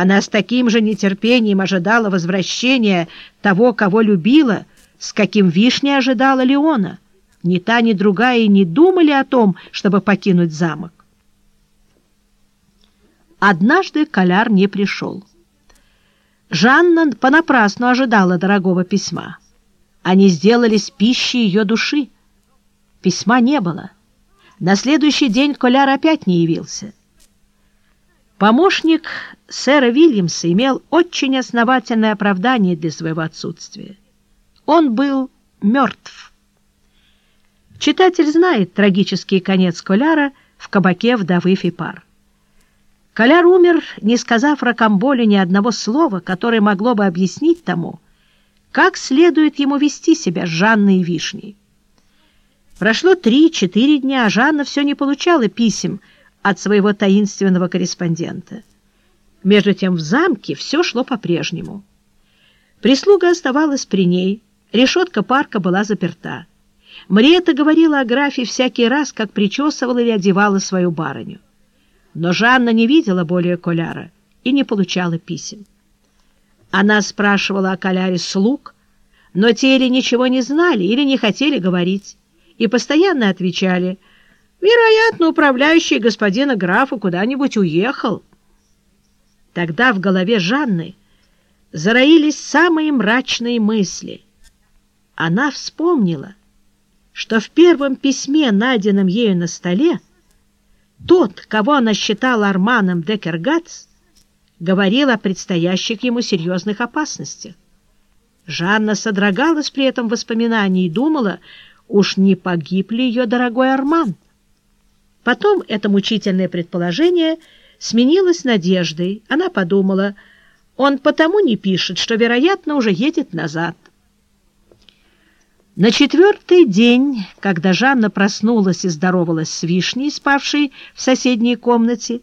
Она с таким же нетерпением ожидала возвращения того, кого любила, с каким Вишня ожидала Леона. Ни та, ни другая не думали о том, чтобы покинуть замок. Однажды Коляр не пришел. Жанна понапрасну ожидала дорогого письма. Они сделались пищей ее души. Письма не было. На следующий день Коляр опять не явился. Помощник сэра Вильямса имел очень основательное оправдание для своего отсутствия. Он был мертв. Читатель знает трагический конец Коляра в кабаке вдовы Фипар. Коляр умер, не сказав Рокамболю ни одного слова, которое могло бы объяснить тому, как следует ему вести себя с Жанной Вишней. Прошло три-четыре дня, а Жанна все не получала писем от своего таинственного корреспондента. Между тем в замке все шло по-прежнему. Прислуга оставалась при ней, решетка парка была заперта. Мриета говорила о графе всякий раз, как причесывала или одевала свою барыню. Но Жанна не видела более Коляра и не получала писем. Она спрашивала о Коляре слуг, но те или ничего не знали, или не хотели говорить, и постоянно отвечали «Вероятно, управляющий господина графа куда-нибудь уехал». Тогда в голове Жанны зароились самые мрачные мысли. Она вспомнила, что в первом письме, найденном ею на столе, тот, кого она считала Арманом Декергац, говорил о предстоящих ему серьезных опасностях. Жанна содрогалась при этом воспоминании и думала, уж не погиб ли ее дорогой Арман. Потом это мучительное предположение сменилось надеждой. Она подумала, он потому не пишет, что, вероятно, уже едет назад. На четвертый день, когда Жанна проснулась и здоровалась с Вишней, спавшей в соседней комнате,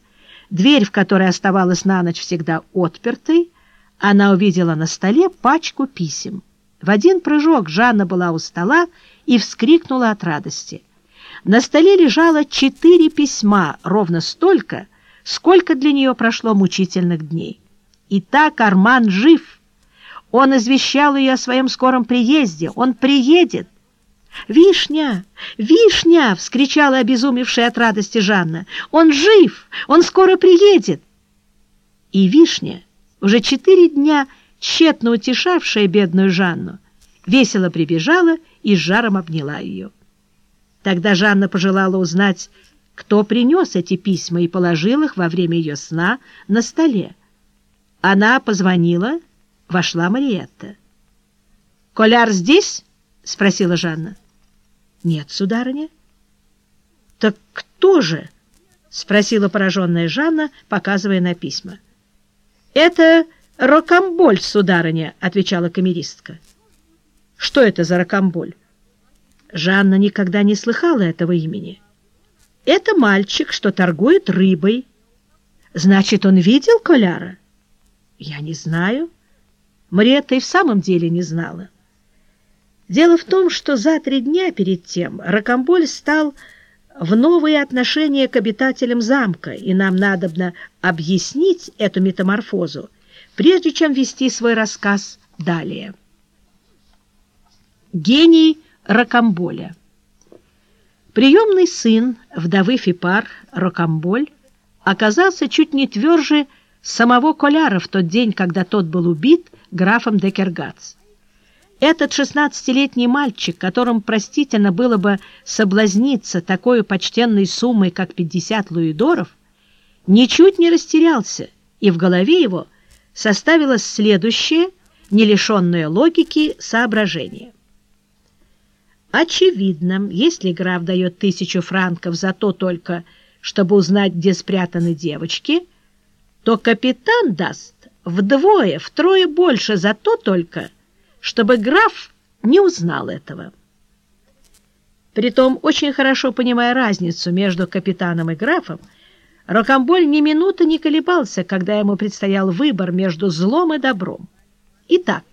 дверь в которой оставалась на ночь всегда отпертой, она увидела на столе пачку писем. В один прыжок Жанна была у стола и вскрикнула от радости. На столе лежало четыре письма, ровно столько, сколько для нее прошло мучительных дней. И так Арман жив — он извещал ее о своем скором приезде. Он приедет. «Вишня! Вишня!» — вскричала обезумевшая от радости Жанна. «Он жив! Он скоро приедет!» И Вишня, уже четыре дня тщетно утешавшая бедную Жанну, весело прибежала и с жаром обняла ее. Тогда Жанна пожелала узнать, кто принес эти письма и положил их во время ее сна на столе. Она позвонила вошла Мариетта. «Коляр здесь?» — спросила Жанна. «Нет, сударыня». «Так кто же?» — спросила пораженная Жанна, показывая на письма. «Это Рокамболь, сударыня», — отвечала камеристка. «Что это за Рокамболь?» Жанна никогда не слыхала этого имени. «Это мальчик, что торгует рыбой». «Значит, он видел Коляра?» «Я не знаю». Мариетта и в самом деле не знала. Дело в том, что за три дня перед тем Рокомболь стал в новые отношения к обитателям замка, и нам надобно объяснить эту метаморфозу, прежде чем вести свой рассказ далее. Гений Рокомболя Приемный сын вдовы Фипар Рокомболь оказался чуть не тверже самого Коляра в тот день, когда тот был убит графом Декергац. Этот шестнадцатилетний мальчик, которым простительно было бы соблазниться такой почтенной суммой, как пятьдесят луидоров, ничуть не растерялся, и в голове его составилось следующее, не лишенное логики, соображение. Очевидно, если граф дает тысячу франков за то только, чтобы узнать, где спрятаны девочки, то капитан даст вдвое, втрое больше за то только, чтобы граф не узнал этого. Притом, очень хорошо понимая разницу между капитаном и графом, Рокамболь ни минуты не колебался, когда ему предстоял выбор между злом и добром. Итак,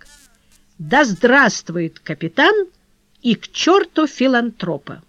да здравствует капитан и к черту филантропа!